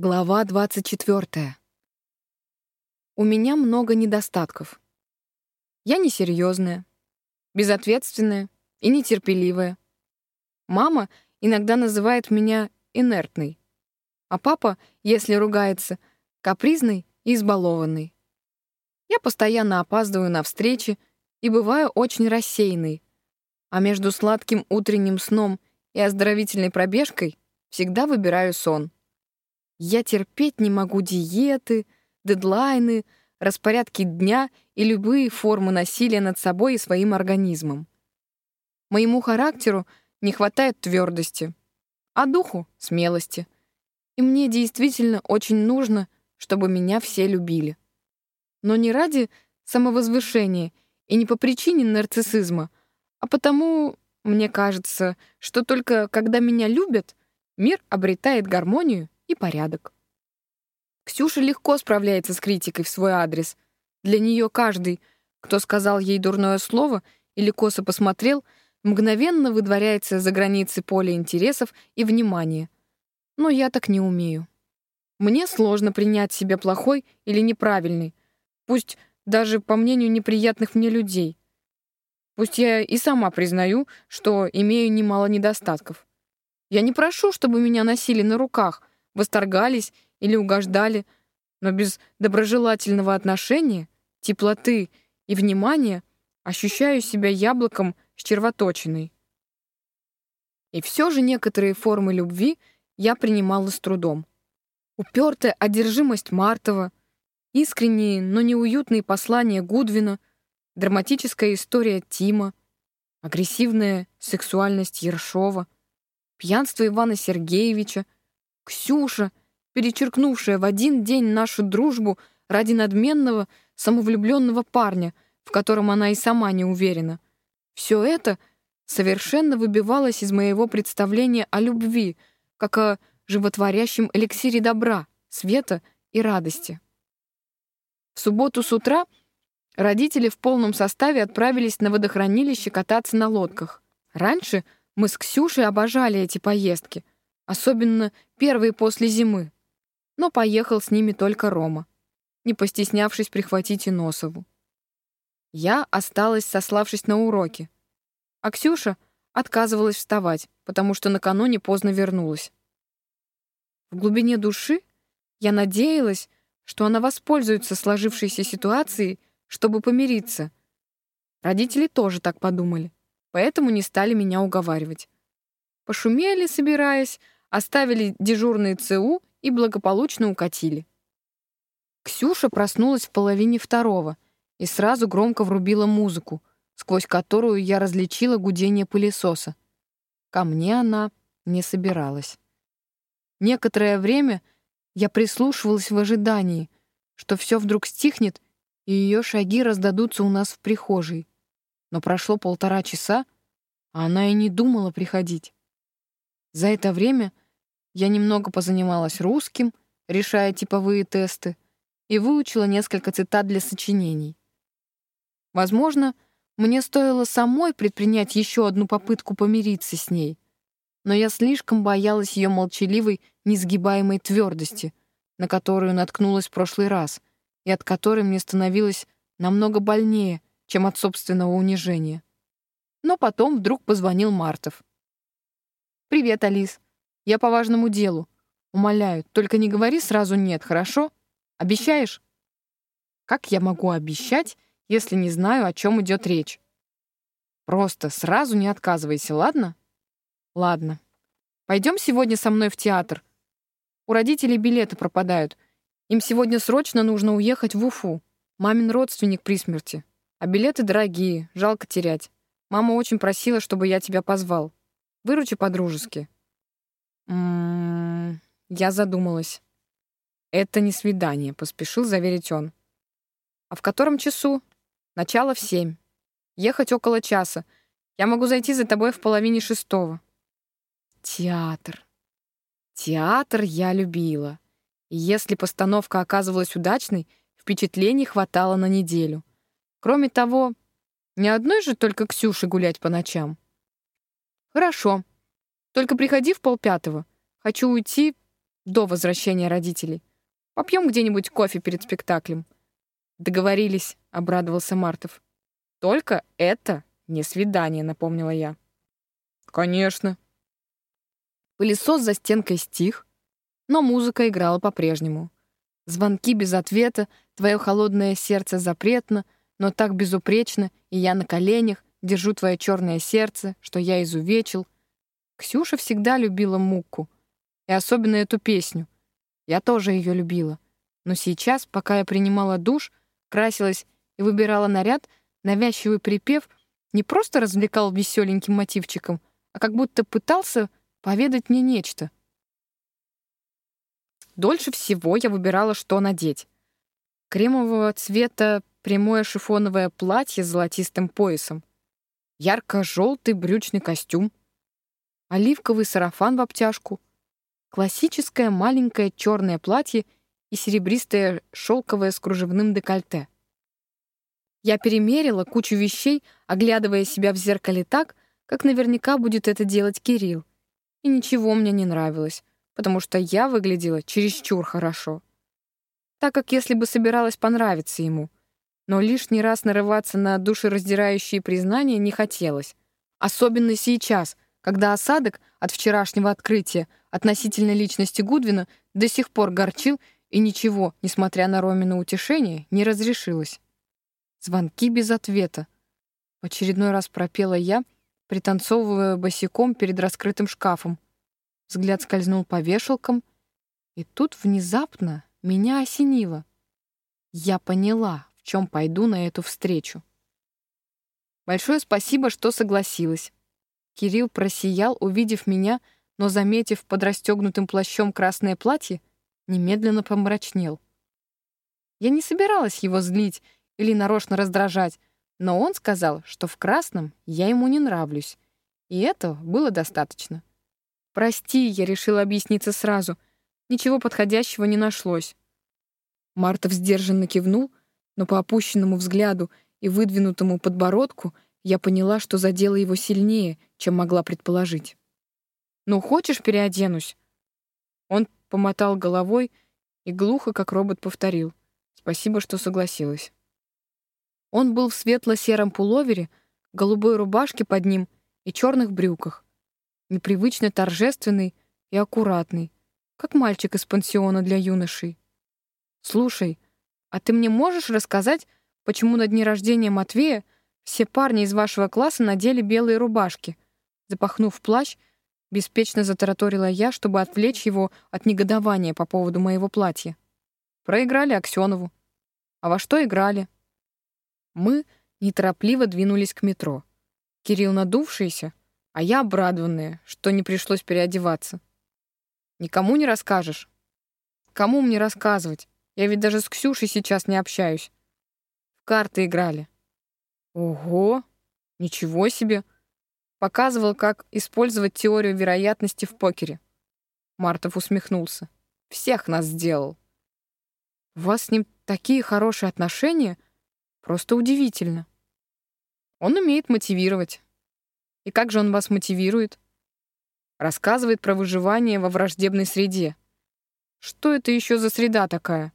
Глава 24. У меня много недостатков. Я несерьезная, безответственная и нетерпеливая. Мама иногда называет меня инертной, а папа, если ругается, капризной и избалованной. Я постоянно опаздываю на встречи и бываю очень рассеянной, а между сладким утренним сном и оздоровительной пробежкой всегда выбираю сон — я терпеть не могу диеты, дедлайны, распорядки дня и любые формы насилия над собой и своим организмом. Моему характеру не хватает твердости, а духу — смелости. И мне действительно очень нужно, чтобы меня все любили. Но не ради самовозвышения и не по причине нарциссизма, а потому, мне кажется, что только когда меня любят, мир обретает гармонию и порядок. Ксюша легко справляется с критикой в свой адрес. Для нее каждый, кто сказал ей дурное слово или косо посмотрел, мгновенно выдворяется за границы поля интересов и внимания. Но я так не умею. Мне сложно принять себя плохой или неправильный, пусть даже по мнению неприятных мне людей. Пусть я и сама признаю, что имею немало недостатков. Я не прошу, чтобы меня носили на руках, восторгались или угождали, но без доброжелательного отношения, теплоты и внимания ощущаю себя яблоком с червоточиной. И все же некоторые формы любви я принимала с трудом. Упертая одержимость Мартова, искренние, но неуютные послания Гудвина, драматическая история Тима, агрессивная сексуальность Ершова, пьянство Ивана Сергеевича — Ксюша, перечеркнувшая в один день нашу дружбу ради надменного, самовлюбленного парня, в котором она и сама не уверена. Все это совершенно выбивалось из моего представления о любви, как о животворящем эликсире добра, света и радости. В субботу с утра родители в полном составе отправились на водохранилище кататься на лодках. Раньше мы с Ксюшей обожали эти поездки — особенно первые после зимы. Но поехал с ними только Рома, не постеснявшись прихватить и Носову. Я осталась, сославшись на уроки, а Ксюша отказывалась вставать, потому что накануне поздно вернулась. В глубине души я надеялась, что она воспользуется сложившейся ситуацией, чтобы помириться. Родители тоже так подумали, поэтому не стали меня уговаривать. Пошумели, собираясь, оставили дежурные ЦУ и благополучно укатили. Ксюша проснулась в половине второго и сразу громко врубила музыку, сквозь которую я различила гудение пылесоса. Ко мне она не собиралась. Некоторое время я прислушивалась в ожидании, что все вдруг стихнет, и ее шаги раздадутся у нас в прихожей. Но прошло полтора часа, а она и не думала приходить. За это время я немного позанималась русским, решая типовые тесты, и выучила несколько цитат для сочинений. Возможно, мне стоило самой предпринять еще одну попытку помириться с ней, но я слишком боялась ее молчаливой, несгибаемой твердости, на которую наткнулась в прошлый раз, и от которой мне становилось намного больнее, чем от собственного унижения. Но потом вдруг позвонил Мартов. «Привет, Алис. Я по важному делу. Умоляю, только не говори сразу «нет», хорошо? Обещаешь?» «Как я могу обещать, если не знаю, о чем идет речь?» «Просто сразу не отказывайся, ладно?» «Ладно. Пойдем сегодня со мной в театр. У родителей билеты пропадают. Им сегодня срочно нужно уехать в Уфу. Мамин родственник при смерти. А билеты дорогие, жалко терять. Мама очень просила, чтобы я тебя позвал. Выручи по-дружески. Я задумалась. Это не свидание, поспешил заверить он. А в котором часу? Начало в семь. Ехать около часа. Я могу зайти за тобой в половине шестого. Театр. Театр я любила. И если постановка оказывалась удачной, впечатлений хватало на неделю. Кроме того, ни одной же только Ксюше гулять по ночам. «Хорошо. Только приходи в полпятого. Хочу уйти до возвращения родителей. Попьем где-нибудь кофе перед спектаклем. Договорились, обрадовался Мартов. Только это не свидание, напомнила я. Конечно. Пылесос за стенкой стих, но музыка играла по-прежнему. Звонки без ответа, твое холодное сердце запретно, но так безупречно, и я на коленях, держу твое черное сердце, что я изувечил. Ксюша всегда любила муку, и особенно эту песню. Я тоже ее любила. Но сейчас, пока я принимала душ, красилась и выбирала наряд, навязчивый припев не просто развлекал веселеньким мотивчиком, а как будто пытался поведать мне нечто. Дольше всего я выбирала, что надеть. Кремового цвета прямое шифоновое платье с золотистым поясом, ярко-желтый брючный костюм, оливковый сарафан в обтяжку, классическое маленькое черное платье и серебристое шелковое с кружевным декольте. Я перемерила кучу вещей, оглядывая себя в зеркале так, как наверняка будет это делать Кирилл. И ничего мне не нравилось потому что я выглядела чересчур хорошо. Так как если бы собиралась понравиться ему. Но лишний раз нарываться на душераздирающие признания не хотелось. Особенно сейчас, когда осадок от вчерашнего открытия относительно личности Гудвина до сих пор горчил, и ничего, несмотря на Ромина утешение, не разрешилось. Звонки без ответа. В очередной раз пропела я, пританцовывая босиком перед раскрытым шкафом. Взгляд скользнул по вешалкам, и тут внезапно меня осенило. Я поняла, чем пойду на эту встречу. Большое спасибо, что согласилась. Кирилл просиял, увидев меня, но, заметив под расстегнутым плащом красное платье, немедленно помрачнел. Я не собиралась его злить или нарочно раздражать, но он сказал, что в красном я ему не нравлюсь, и этого было достаточно. «Прости», — я решила объясниться сразу. Ничего подходящего не нашлось. Мартов сдержанно кивнул, но по опущенному взгляду и выдвинутому подбородку я поняла, что задела его сильнее, чем могла предположить. «Ну, хочешь, переоденусь?» Он помотал головой и глухо, как робот, повторил. «Спасибо, что согласилась». Он был в светло-сером пуловере, голубой рубашке под ним и черных брюках непривычно торжественный и аккуратный, как мальчик из пансиона для юношей. «Слушай, а ты мне можешь рассказать, почему на дне рождения Матвея все парни из вашего класса надели белые рубашки?» Запахнув плащ, беспечно затараторила я, чтобы отвлечь его от негодования по поводу моего платья. Проиграли Аксенову. А во что играли? Мы неторопливо двинулись к метро. Кирилл, надувшийся, а я обрадованная, что не пришлось переодеваться. Никому не расскажешь? Кому мне рассказывать? Я ведь даже с Ксюшей сейчас не общаюсь. В карты играли. Ого, ничего себе. Показывал, как использовать теорию вероятности в покере. Мартов усмехнулся. Всех нас сделал. У вас с ним такие хорошие отношения? Просто удивительно. Он умеет мотивировать. И как же он вас мотивирует? Рассказывает про выживание во враждебной среде. Что это еще за среда такая?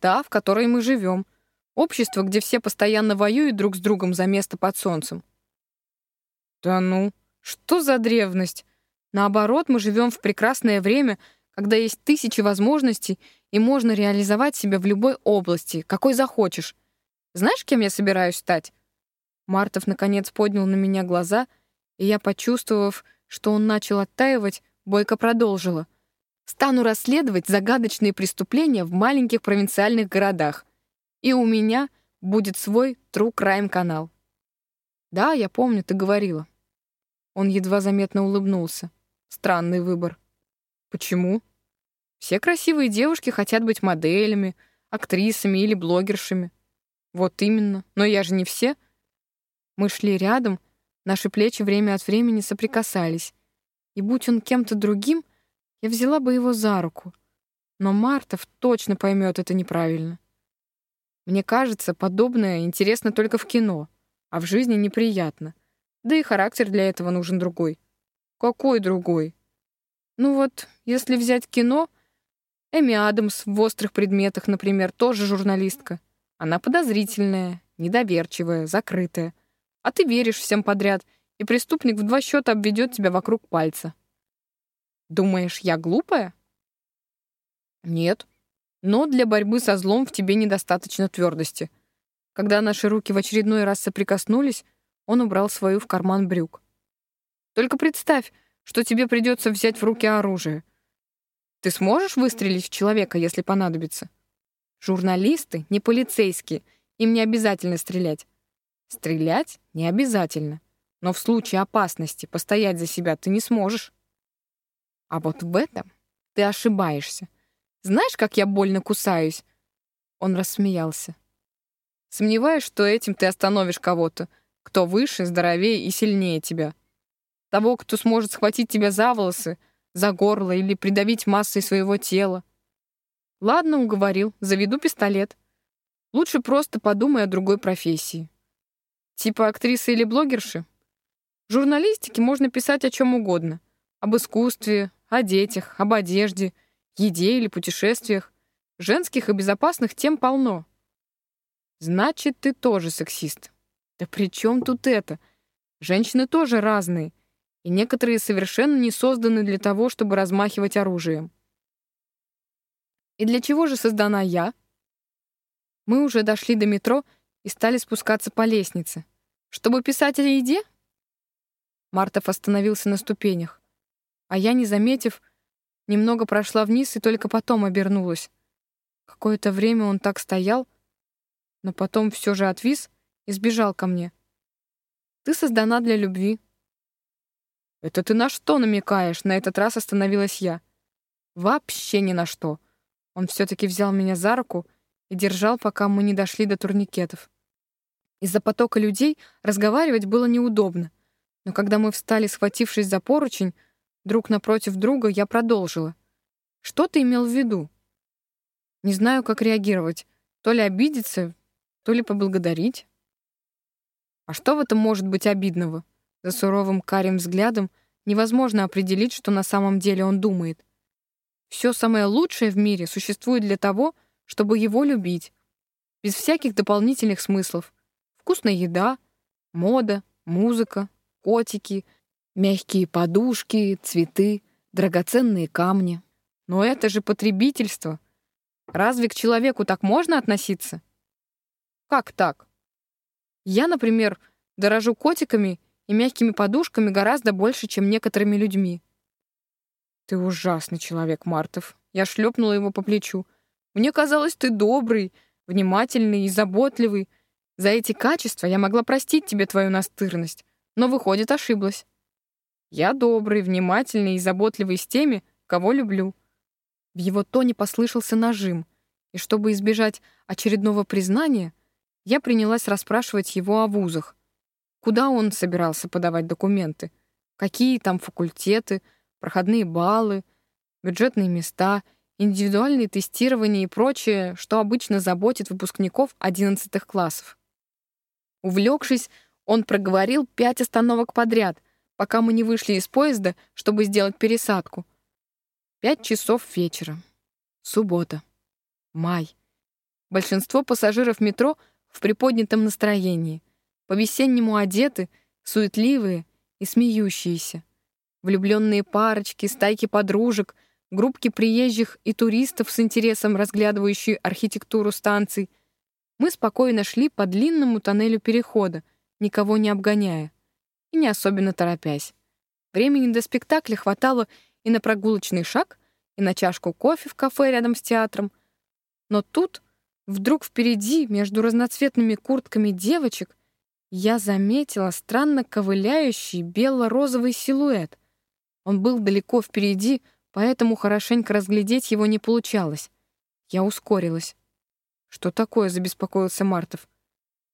Та, в которой мы живем. Общество, где все постоянно воюют друг с другом за место под солнцем. Да ну, что за древность? Наоборот, мы живем в прекрасное время, когда есть тысячи возможностей, и можно реализовать себя в любой области, какой захочешь. Знаешь, кем я собираюсь стать? Мартов наконец поднял на меня глаза и я, почувствовав, что он начал оттаивать, бойко продолжила. «Стану расследовать загадочные преступления в маленьких провинциальных городах. И у меня будет свой True Crime канал». «Да, я помню, ты говорила». Он едва заметно улыбнулся. Странный выбор. «Почему?» «Все красивые девушки хотят быть моделями, актрисами или блогершами». «Вот именно. Но я же не все». Мы шли рядом, Наши плечи время от времени соприкасались. И будь он кем-то другим, я взяла бы его за руку. Но Мартов точно поймет это неправильно. Мне кажется, подобное интересно только в кино, а в жизни неприятно. Да и характер для этого нужен другой. Какой другой? Ну вот, если взять кино, Эми Адамс в «Острых предметах», например, тоже журналистка. Она подозрительная, недоверчивая, закрытая. А ты веришь всем подряд, и преступник в два счета обведет тебя вокруг пальца. Думаешь, я глупая? Нет. Но для борьбы со злом в тебе недостаточно твердости. Когда наши руки в очередной раз соприкоснулись, он убрал свою в карман брюк. Только представь, что тебе придется взять в руки оружие. Ты сможешь выстрелить в человека, если понадобится? Журналисты не полицейские, им не обязательно стрелять. Стрелять не обязательно, но в случае опасности постоять за себя ты не сможешь. А вот в этом ты ошибаешься. Знаешь, как я больно кусаюсь?» Он рассмеялся. «Сомневаюсь, что этим ты остановишь кого-то, кто выше, здоровее и сильнее тебя. Того, кто сможет схватить тебя за волосы, за горло или придавить массой своего тела. Ладно, уговорил, заведу пистолет. Лучше просто подумай о другой профессии. Типа актрисы или блогерши? В журналистике можно писать о чем угодно. Об искусстве, о детях, об одежде, еде или путешествиях. Женских и безопасных тем полно. Значит, ты тоже сексист. Да при чем тут это? Женщины тоже разные, и некоторые совершенно не созданы для того, чтобы размахивать оружием. И для чего же создана я? Мы уже дошли до метро и стали спускаться по лестнице. Чтобы писать о еде? Мартов остановился на ступенях а я, не заметив, немного прошла вниз и только потом обернулась. Какое-то время он так стоял, но потом все же отвис и сбежал ко мне. «Ты создана для любви». «Это ты на что намекаешь?» На этот раз остановилась я. «Вообще ни на что». Он все-таки взял меня за руку и держал, пока мы не дошли до турникетов. Из-за потока людей разговаривать было неудобно, но когда мы встали, схватившись за поручень, друг напротив друга, я продолжила. «Что ты имел в виду?» Не знаю, как реагировать. То ли обидеться, то ли поблагодарить. А что в этом может быть обидного? За суровым карим взглядом невозможно определить, что на самом деле он думает. Все самое лучшее в мире существует для того, чтобы его любить. Без всяких дополнительных смыслов. Вкусная еда, мода, музыка, котики — Мягкие подушки, цветы, драгоценные камни. Но это же потребительство. Разве к человеку так можно относиться? Как так? Я, например, дорожу котиками и мягкими подушками гораздо больше, чем некоторыми людьми. Ты ужасный человек, Мартов. Я шлепнула его по плечу. Мне казалось, ты добрый, внимательный и заботливый. За эти качества я могла простить тебе твою настырность, но, выходит, ошиблась. Я добрый, внимательный и заботливый с теми, кого люблю. В его тоне послышался нажим, и чтобы избежать очередного признания, я принялась расспрашивать его о вузах. Куда он собирался подавать документы? Какие там факультеты, проходные баллы, бюджетные места, индивидуальные тестирования и прочее, что обычно заботит выпускников 11 классов. Увлекшись, он проговорил пять остановок подряд — пока мы не вышли из поезда, чтобы сделать пересадку. Пять часов вечера. Суббота. Май. Большинство пассажиров метро в приподнятом настроении. По-весеннему одеты, суетливые и смеющиеся. Влюбленные парочки, стайки подружек, группки приезжих и туристов с интересом разглядывающие архитектуру станций. Мы спокойно шли по длинному тоннелю перехода, никого не обгоняя и не особенно торопясь. Времени до спектакля хватало и на прогулочный шаг, и на чашку кофе в кафе рядом с театром. Но тут, вдруг впереди, между разноцветными куртками девочек, я заметила странно ковыляющий бело-розовый силуэт. Он был далеко впереди, поэтому хорошенько разглядеть его не получалось. Я ускорилась. «Что такое?» — забеспокоился Мартов.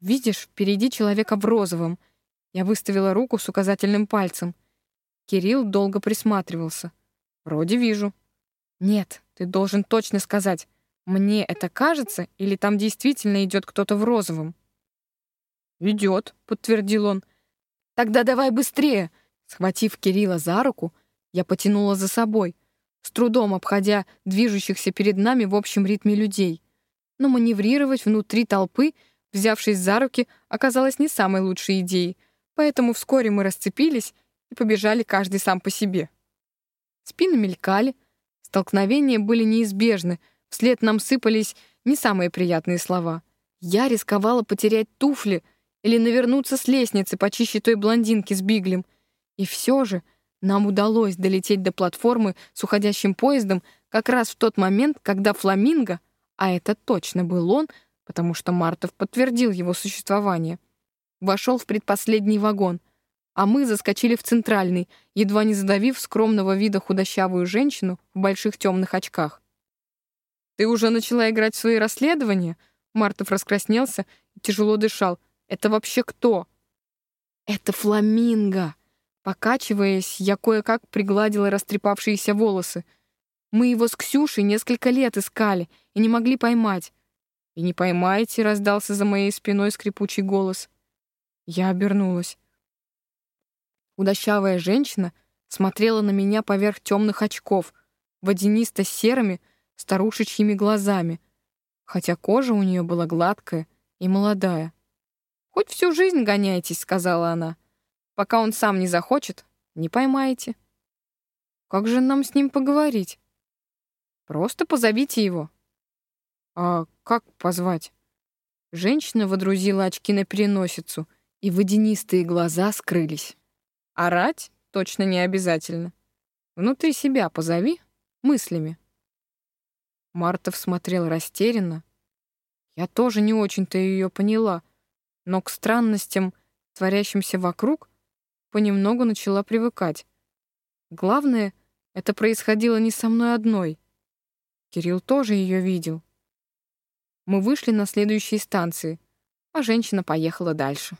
«Видишь, впереди человека в розовом — я выставила руку с указательным пальцем. Кирилл долго присматривался. «Вроде вижу». «Нет, ты должен точно сказать, мне это кажется или там действительно идет кто-то в розовом?» «Идет», — подтвердил он. «Тогда давай быстрее!» Схватив Кирилла за руку, я потянула за собой. с трудом обходя движущихся перед нами в общем ритме людей. Но маневрировать внутри толпы, взявшись за руки, оказалось не самой лучшей идеей, поэтому вскоре мы расцепились и побежали каждый сам по себе. Спины мелькали, столкновения были неизбежны, вслед нам сыпались не самые приятные слова. Я рисковала потерять туфли или навернуться с лестницы почище той блондинки с биглем. И все же нам удалось долететь до платформы с уходящим поездом как раз в тот момент, когда Фламинго, а это точно был он, потому что Мартов подтвердил его существование, вошел в предпоследний вагон, а мы заскочили в центральный, едва не задавив скромного вида худощавую женщину в больших темных очках. «Ты уже начала играть в свои расследования?» Мартов раскраснелся и тяжело дышал. «Это вообще кто?» «Это фламинго!» Покачиваясь, я кое-как пригладила растрепавшиеся волосы. Мы его с Ксюшей несколько лет искали и не могли поймать. «И не поймаете», — раздался за моей спиной скрипучий голос. Я обернулась. Удощавая женщина смотрела на меня поверх темных очков, водянисто-серыми, старушечьими глазами, хотя кожа у нее была гладкая и молодая. «Хоть всю жизнь гоняйтесь», — сказала она. Пока он сам не захочет, не поймаете. Как же нам с ним поговорить? Просто позовите его. А как позвать? Женщина водрузила очки на переносицу, и водянистые глаза скрылись. Орать точно не обязательно. Внутри себя позови мыслями. Мартов смотрел растерянно. Я тоже не очень-то ее поняла, но к странностям, творящимся вокруг, понемногу начала привыкать. Главное, это происходило не со мной одной. Кирилл тоже ее видел. Мы вышли на следующей станции, а женщина поехала дальше.